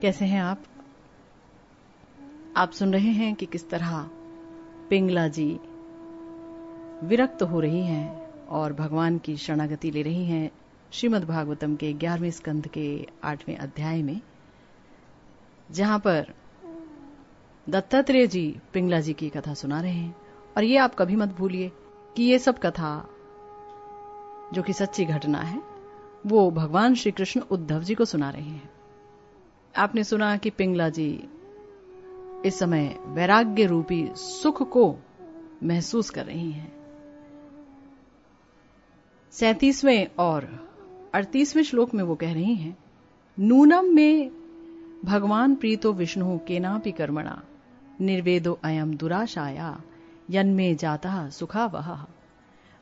कैसे हैं आप? आप सुन रहे हैं कि किस तरह पिंगला जी विरक्त हो रही हैं और भगवान की शरणागति ले रही हैं श्रीमद् भागवतम के ग्यारहवें स्कंध के आठवें अध्याय में, जहाँ पर दत्तात्रेय जी पिंगला जी की कथा सुना रहे हैं। और ये आप कभी मत भूलिए कि ये सब कथा जो कि सच्ची घटना है, वो भगवान श्री कृष्ण उद्धव जी को सुना रहे हैं। आपने सुना कि पिंगला जी इस समय वैराग्य रूपी सुख को महसूस कर रही हैं। सैतीसवें और अड़तीसवें श्लोक में वो कह रही हैं, नूनम में भगवान प्रीतो विष्णु केनापि कर्मणा, निर्वेदो अयम दुराशाया, यन्मे जाता सुखा वह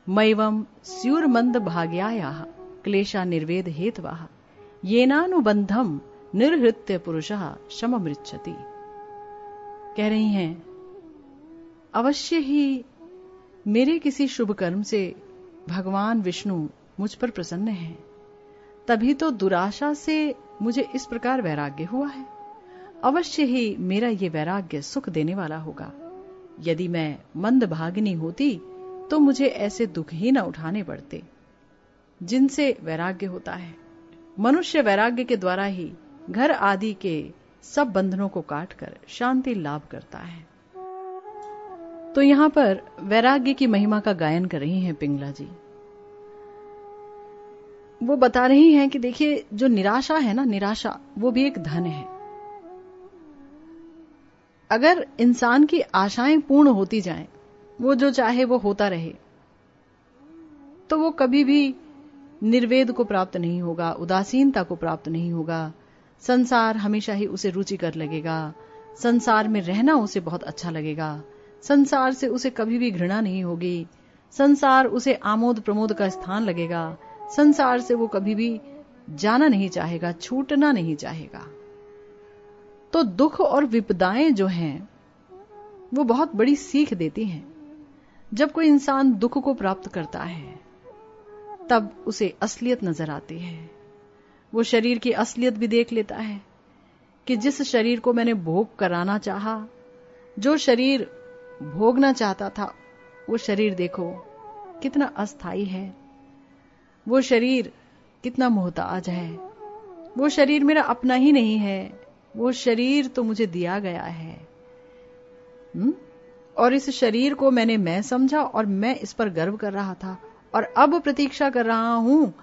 मैवम स्यूरमंद भाग्याया क्लेशा निर्वेद हेतवा येनानुबंधम निर्हृत्य पुरुष शममृच्छति। कह रही हैं, अवश्य ही मेरे किसी शुभ कर्म से भगवान विष्णु मुझ पर प्रसन्न है। तभी तो दुराशा से मुझे इस प्रकार वैराग्य हुआ है। अवश्य ही मेरा ये वैराग्य सुख देने वाला होगा। यदि मैं मंद भागनी होती तो मुझे ऐसे दुख ही न उठाने पड़ते। जिनसे वैराग्य होता है, मनुष्य वैराग्य के द्वारा ही घर आदि के सब बंधनों को काटकर शांति लाभ करता है। तो यहाँ पर वैराग्य की महिमा का गायन कर रही हैं पिंगला जी। वो बता रही हैं कि देखिए जो निराशा है ना निराशा वो भी एक धन है। अगर इंसान की आशाएँ पूर्ण होती जाएँ, वो जो चाहे वो होता रहे तो वो कभी भी निर्वेद को प्राप्त नहीं होगा उदासीनता को प्राप्त नहीं होगा संसार हमेशा ही उसे रुचिकर लगेगा। संसार में रहना उसे बहुत अच्छा लगेगा। संसार से उसे कभी भी घृणा नहीं होगी। संसार उसे आमोद प्रमोद का स्थान लगेगा। संसार से वो कभी भी जाना नहीं चाहेगा, छूटना नहीं चाहेगा। तो दुख और विपदाएँ जो हैं, वो बहुत बड़ी सीख देती हैं। जब कोई इंसान दुख को प्राप्त करता है, तब उसे असलियत नज़र आती है। वो शरीर की असलियत भी देख लेता है कि जिस शरीर को मैंने भोग कराना चाहा, जो शरीर भोगना चाहता था, वो शरीर देखो, कितना अस्थाई है वो शरीर कितना मोहताज है वो शरीर मेरा अपना ही नहीं है वो शरीर तो मुझे दिया गया है हुँ? हम्म? और इस शरीर को मैंने मैं समझा और मैं इस पर गर्व कर रहा था और अब प्रतीक्षा कर रहा हूँ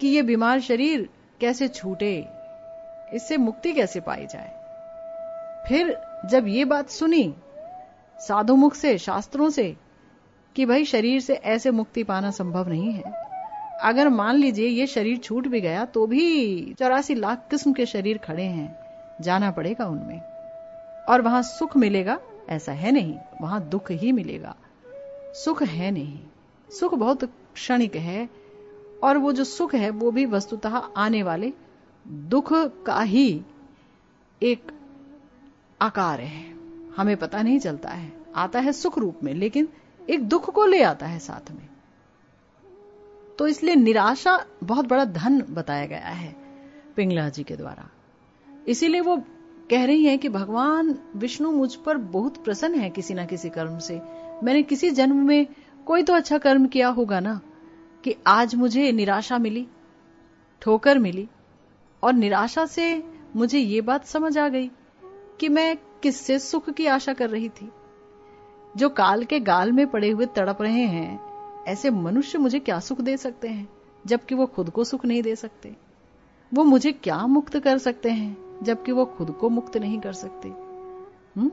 कि ये बीमार शरीर कैसे छूटे, इससे मुक्ति कैसे पाई जाए? फिर जब ये बात सुनी, साधु मुख से, शास्त्रों से, कि भाई शरीर से ऐसे मुक्ति पाना संभव नहीं है, अगर मान लीजिए ये शरीर छूट भी गया तो भी चौरासी लाख किस्म के शरीर खड़े हैं, जाना पड़ेगा उनमें। और वहाँ सुख मिलेगा, ऐसा है नहीं, वहाँ दुख ही मिलेगा। सुख है नहीं। सुख बहुत क्षणिक है और वो जो सुख है, वो भी वस्तुतः आने वाले दुख का ही एक आकार है। हमें पता नहीं चलता है। आता है सुख रूप में, लेकिन एक दुख को ले आता है साथ में। तो इसलिए निराशा बहुत बड़ा धन बताया गया है पिंगला जी के द्वारा। इसीलिए वो कह रही हैं कि भगवान विष्णु मुझ पर बहुत प्रसन्न है किसी ना किसी कर्म से। मैंने किसी जन्म में कोई तो अच्छा कर्म किया होगा ना? कि आज मुझे निराशा मिली, ठोकर मिली, और निराशा से मुझे ये बात समझ आ गई कि मैं किससे सुख की आशा कर रही थी। जो काल के गाल में पड़े हुए तड़प रहे हैं, ऐसे मनुष्य मुझे क्या सुख दे सकते हैं, जबकि वो खुद को सुख नहीं दे सकते? वो मुझे क्या मुक्त कर सकते हैं, जबकि वो खुद को मुक्त नहीं कर सकते? हुँ?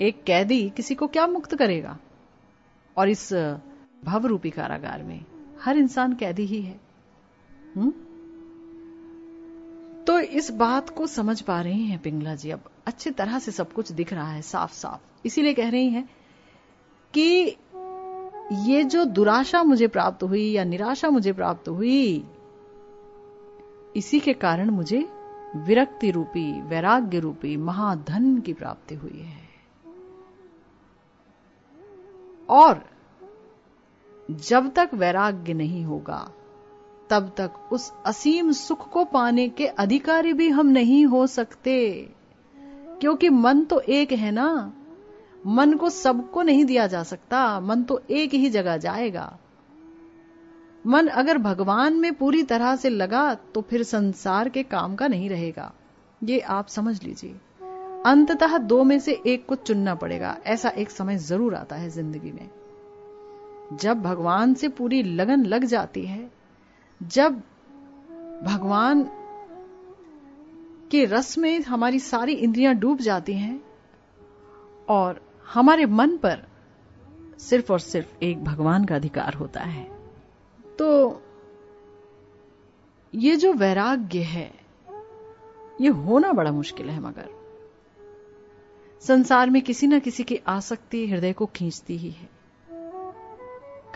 एक कैदी किसी को क्या मुक्त करेगा? और इस भव रूपी कारागार में हर इंसान कैदी ही है। हुँ? तो इस बात को समझ पा रही हैं पिंगला जी। अब अच्छी तरह से सब कुछ दिख रहा है साफ़ साफ़ इसीलिए कह रही हैं कि ये जो दुराशा मुझे प्राप्त हुई या निराशा मुझे प्राप्त हुई, इसी के कारण मुझे विरक्ति रूपी, वैराग्य रूपी, महाधन की प्राप्ति हुई है। और जब तक वैराग्य नहीं होगा, तब तक उस असीम सुख को पाने के अधिकारी भी हम नहीं हो सकते। क्योंकि मन तो एक है ना। मन को सबको नहीं दिया जा सकता, मन तो एक ही जगह जाएगा। मन अगर भगवान में पूरी तरह से लगा तो फिर संसार के काम का नहीं रहेगा। ये आप समझ लीजिए। अंततः दो में से एक को चुनना पड़ेगा, ऐसा एक समय ज़रूर आता है ज़िंदगी में। जब भगवान से पूरी लगन लग जाती है, जब भगवान के रस में हमारी सारी इंद्रियाँ डूब जाती हैं और हमारे मन पर सिर्फ़ और सिर्फ़ एक भगवान का अधिकार होता है। तो ये जो वैराग्य है, ये होना बड़ा मुश्किल है मगर। संसार में किसी न किसी की आसक्ति हृदय को खींचती ही है।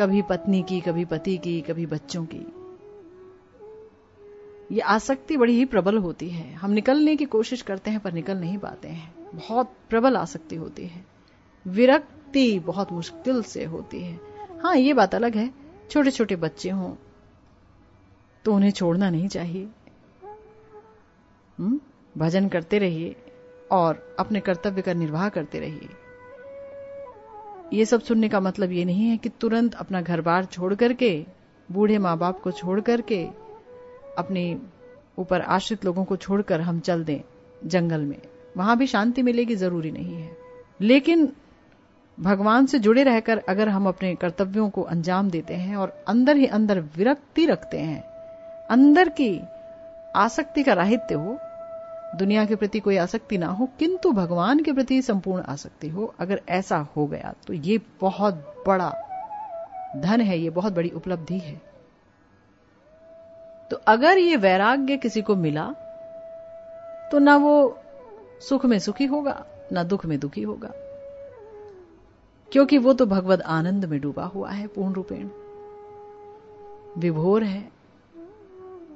कभी पत्नी की, कभी पति की, कभी बच्चों की। ये आसक्ति बड़ी ही प्रबल होती है। हम निकलने की कोशिश करते हैं पर निकल नहीं पाते हैं। बहुत प्रबल आसक्ति होती है। विरक्ति बहुत मुश्किल से होती है। हाँ ये बात अलग है। छोटे छोटे बच्चे हों तो उन्हें छोड़ना नहीं चाहिए। हम्म? भजन करते रहिए और अपने कर्तव्य का कर निर्वाह करते रहिए। ये सब सुनने का मतलब ये नहीं है कि तुरंत अपना घर बार छोड़ करके, बूढ़े माँ बाप को छोड़ करके, अपने ऊपर आश्रित लोगों को छोड़कर हम चल दें जंगल में। वहाँ भी शांति मिलेगी ज़रूरी नहीं है। लेकिन भगवान से जुड़े रहकर अगर हम अपने कर्तव्यों को अंजाम देते हैं और अंदर ही अंदर विरक्ति रखते हैं, अंदर की आसक्ति का राहित्य हो दुनिया के प्रति कोई आसक्ति ना हो, किंतु भगवान के प्रति संपूर्ण आसक्ति हो, अगर ऐसा हो गया तो ये बहुत बड़ा धन है, ये बहुत बड़ी उपलब्धि है। तो अगर ये वैराग्य किसी को मिला तो ना वो सुख में सुखी होगा, ना दुख में दुखी होगा। क्योंकि वो तो भगवत आनंद में डूबा हुआ है, पूर्ण रूपेण। विभोर है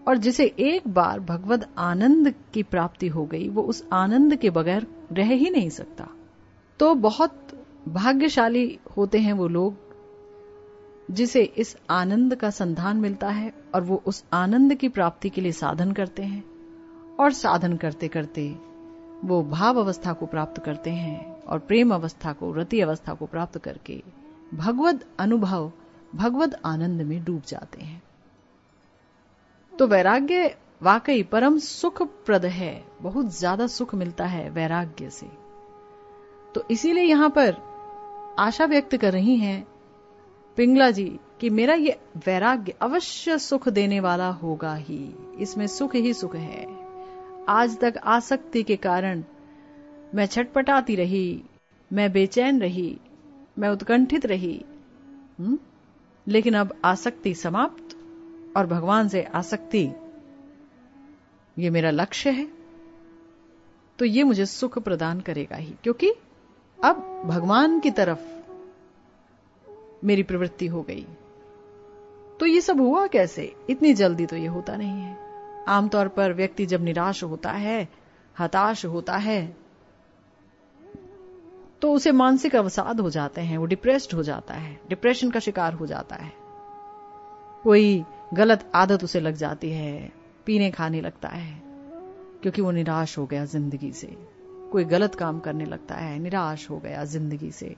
और जिसे एक बार भगवत आनंद की प्राप्ति हो गई, वो उस आनंद के बगैर रह ही नहीं सकता। तो बहुत भाग्यशाली होते हैं वो लोग, जिसे इस आनंद का संधान मिलता है और वो उस आनंद की प्राप्ति के लिए साधन करते हैं और साधन करते करते वो भाव अवस्था को प्राप्त करते हैं और प्रेम अवस्था को, रति अवस्था को प्राप्त करके भगवत अनुभव भगवत आनंद में डूब जाते हैं। तो वैराग्य वाकई परम सुखप्रद है बहुत ज़्यादा सुख मिलता है वैराग्य से तो इसीलिए यहाँ पर आशा व्यक्त कर रही हैं पिंगला जी कि मेरा ये वैराग्य अवश्य सुख देने वाला होगा ही इसमें सुख ही सुख है आज तक आसक्ति के कारण मैं छटपटाती रही, मैं बेचैन रही, मैं उत्कंठित रही हुँ? हम्म? लेकिन अब आसक्ति समाप्त और भगवान से आसक्ति, ये मेरा लक्ष्य है तो ये मुझे सुख प्रदान करेगा ही, क्योंकि अब भगवान की तरफ़ मेरी प्रवृत्ति हो गई। तो ये सब हुआ कैसे? इतनी जल्दी तो ये होता नहीं है। आमतौर पर व्यक्ति जब निराश होता है, हताश होता है तो उसे मानसिक अवसाद हो जाते हैं, वो डिप्रेस्ड हो जाता है, डिप्रेशन का शिकार हो जाता है। कोई गलत आदत उसे लग जाती है, पीने खाने लगता है, क्योंकि वो निराश हो गया ज़िंदगी से। कोई गलत काम करने लगता है, निराश हो गया ज़िंदगी से।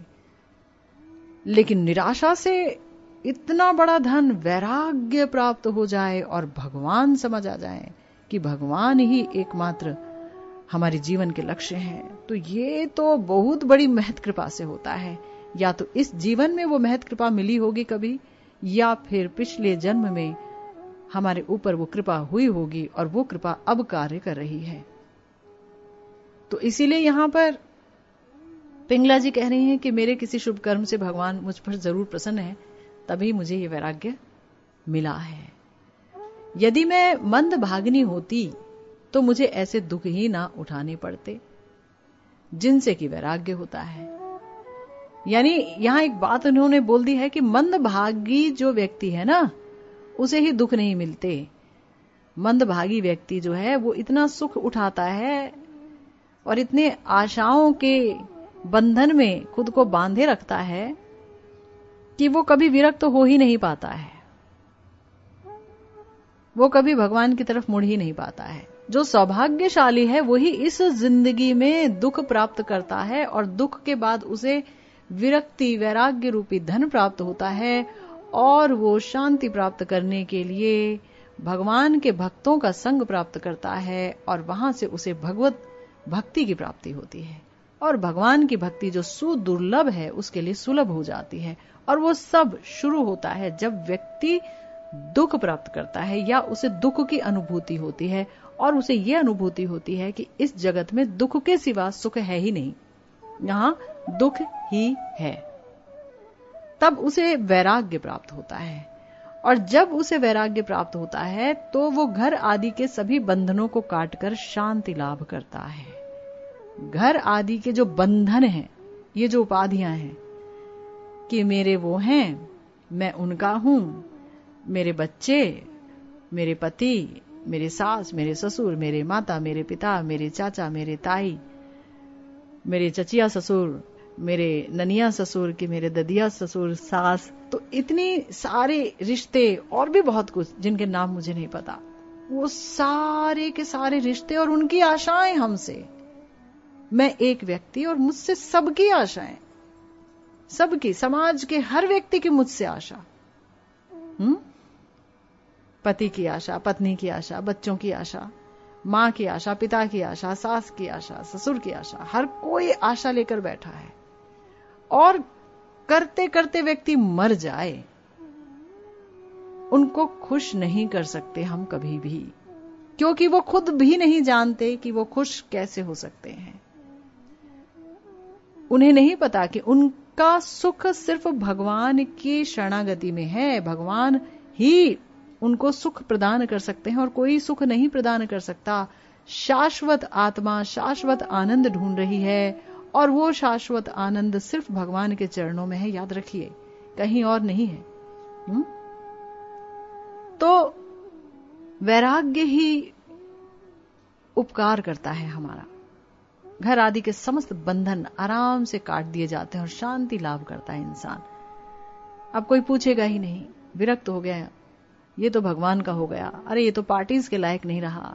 लेकिन निराशा से इतना बड़ा धन वैराग्य प्राप्त हो जाए और भगवान समझ आ जाए कि भगवान ही एकमात्र हमारे जीवन के लक्ष्य हैं तो ये तो बहुत बड़ी महत कृपा से होता है। या तो इस जीवन में वो महत कृपा मिली होगी कभी या फिर पिछले जन्म में हमारे ऊपर वो कृपा हुई होगी और वो कृपा अब कार्य कर रही है। तो इसीलिए यहाँ पर पिंगला जी कह रही हैं कि मेरे किसी शुभ कर्म से भगवान मुझ पर ज़रूर प्रसन्न है, तभी मुझे ये वैराग्य मिला है। यदि मैं मंद भागनी होती तो मुझे ऐसे दुख ही ना उठाने पड़ते, जिनसे कि वैराग्य होता है। यानी यहाँ एक बात उन्होंने बोल दी है कि मंदभागी जो व्यक्ति है ना, उसे ही दुख नहीं मिलते। मंदभागी व्यक्ति जो है, वो इतना सुख उठाता है और इतने आशाओं के बंधन में खुद को बांधे रखता है कि वो कभी विरक्त तो हो ही नहीं पाता है। वो कभी भगवान की तरफ़ मुड़ ही नहीं पाता है। जो सौभाग्यशाली है वही इस ज़िंदगी में दुख प्राप्त करता है और दुख के बाद उसे विरक्ति, वैराग्य रूपी धन प्राप्त होता है और वो शांति प्राप्त करने के लिए भगवान के भक्तों का संग प्राप्त करता है और वहाँ से उसे भगवत भक्ति की प्राप्ति होती है। और भगवान की भक्ति जो सुदुर्लभ है, उसके लिए सुलभ हो जाती है और वो सब शुरू होता है जब व्यक्ति दुख प्राप्त करता है या उसे दुख की अनुभूति होती है और उसे ये अनुभूति होती है कि इस जगत में दुख के सिवा सुख है ही नहीं। यहाँ दुख ही है। तब उसे वैराग्य प्राप्त होता है। और जब उसे वैराग्य प्राप्त होता है तो वो घर आदि के सभी बंधनों को काटकर शांति लाभ करता है। घर आदि के जो बंधन हैं, ये जो उपाधियाँ हैं, कि मेरे वो हैं, मैं उनका हूँ, मेरे बच्चे, मेरे पति, मेरे सास, मेरे ससुर, मेरे माता, मेरे पिता, मेरे चाचा, मेरे ताई, मेरे चचिया ससुर मेरे ननिया ससुर की, मेरे ददिया ससुर, सास तो इतनी सारे रिश्ते और भी बहुत कुछ जिनके नाम मुझे नहीं पता। वो सारे के सारे रिश्ते और उनकी आशाएँ हमसे। मैं एक व्यक्ति और मुझसे सबकी आशाएँ। सबकी, समाज के हर व्यक्ति की मुझसे आशा। हम्म? पति की आशा, पत्नी की आशा, बच्चों की आशा, माँ की आशा, पिता की आशा, सास की आशा, ससुर की आशा, हर कोई आशा लेकर बैठा है। और करते करते व्यक्ति मर जाए, उनको खुश नहीं कर सकते हम कभी भी, क्योंकि वो खुद भी नहीं जानते कि वो खुश कैसे हो सकते हैं। उन्हें नहीं पता कि उनका सुख सिर्फ़ भगवान की शरणागति में है, भगवान ही उनको सुख प्रदान कर सकते हैं और कोई सुख नहीं प्रदान कर सकता। शाश्वत आत्मा, शाश्वत आनंद ढूंढ रही है और वो शाश्वत आनंद सिर्फ़ भगवान के चरणों में है, याद रखिए। कहीं और नहीं है। हुँ? हम्म? तो वैराग्य ही उपकार करता है हमारा। घर आदि के समस्त बंधन आराम से काट दिए जाते हैं और शांति लाभ करता है इंसान। अब कोई पूछेगा ही नहीं, विरक्त हो गया। ये तो भगवान का हो गया। अरे, ये तो पार्टीज़ के लायक नहीं रहा।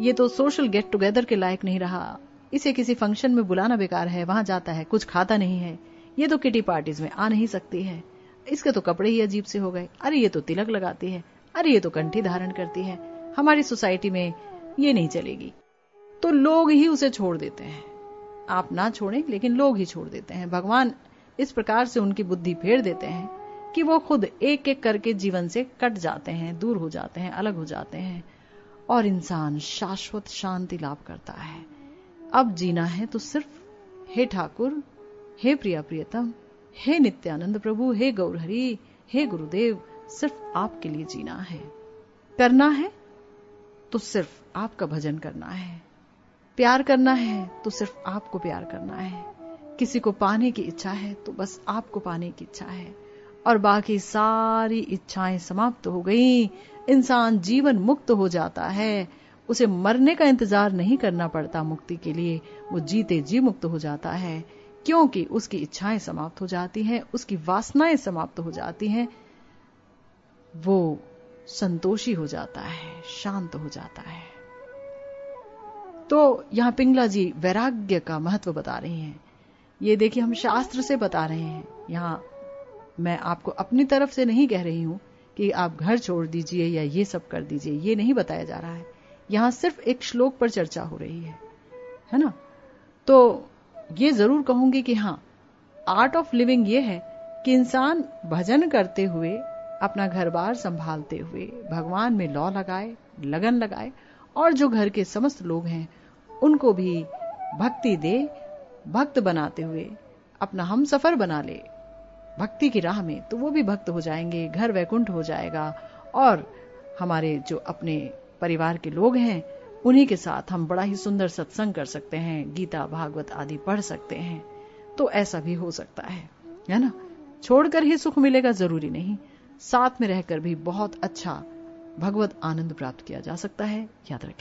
ये तो सोशल गेट टुगेदर के लायक नहीं रहा। इसे किसी फ़ंक्शन में बुलाना बेकार है, वहाँ जाता है, कुछ खाता नहीं है। ये तो किटी पार्टीज़ में आ नहीं सकती है। इसके तो कपड़े ही अजीब से हो गए। अरे ये तो तिलक लगाती है। अरे ये तो कंठी धारण करती है। हमारी सोसाइटी में ये नहीं चलेगी। तो लोग ही उसे छोड़ देते हैं। आप ना छोड़ें, लेकिन लोग ही छोड़ देते हैं। भगवान इस प्रकार से उनकी बुद्धि फेर देते हैं कि वो खुद एक एक करके जीवन से कट जाते हैं, दूर हो जाते हैं, अलग हो जाते हैं। और इंसान शाश्वत शांति लाभ करता है। अब जीना है तो सिर्फ़, हे ठाकुर, हे प्रिया प्रियतम, हे नित्यानंद प्रभु, हे गौरहरी, हे गुरुदेव, सिर्फ़ आपके लिए जीना है। करना है तो सिर्फ़ आपका भजन करना है। प्यार करना है तो सिर्फ़ आपको प्यार करना है। किसी को पाने की इच्छा है तो बस आपको पाने की इच्छा है। और बाकी सारी इच्छाएँ समाप्त हो गई। इंसान जीवन मुक्त हो जाता है। उसे मरने का इंतज़ार नहीं करना पड़ता मुक्ति के लिए। वो जीते जी मुक्त हो जाता है, क्योंकि उसकी इच्छाएँ समाप्त हो जाती हैं, उसकी वासनाएँ समाप्त हो जाती हैं। वो संतोषी हो जाता है, शांत हो जाता है। तो यहाँ पिंगला जी वैराग्य का महत्व बता रही हैं। ये देखिए हम शास्त्र से बता रहे हैं। यहाँ मैं आपको अपनी तरफ़ से नहीं कह रही हूँ कि आप घर छोड़ दीजिए या ये सब कर दीजिए, ये नहीं बताया जा रहा है। यहाँ सिर्फ़ एक श्लोक पर चर्चा हो रही है है ना? तो ये ज़रूर कहूँगी कि हाँ आर्ट ऑफ़ लिविंग ये है कि इंसान भजन करते हुए, अपना घर बार संभालते हुए, भगवान में लौ लगाए, लगन लगाए, और जो घर के समस्त लोग हैं, उनको भी भक्ति दे, भक्त बनाते हुए अपना हम सफ़र बना ले। भक्ति की राह में तो वो भी भक्त हो जाएँगे, घर वैकुंठ हो जाएगा, और हमारे जो अपने परिवार के लोग हैं, उन्हीं के साथ हम बड़ा ही सुंदर सत्संग कर सकते हैं, गीता, भागवत आदि पढ़ सकते हैं। तो ऐसा भी हो सकता है है ना? छोड़कर ही सुख मिलेगा ज़रूरी नहीं। साथ में रहकर भी बहुत अच्छा भगवत आनंद प्राप्त किया जा सकता है। याद रखें।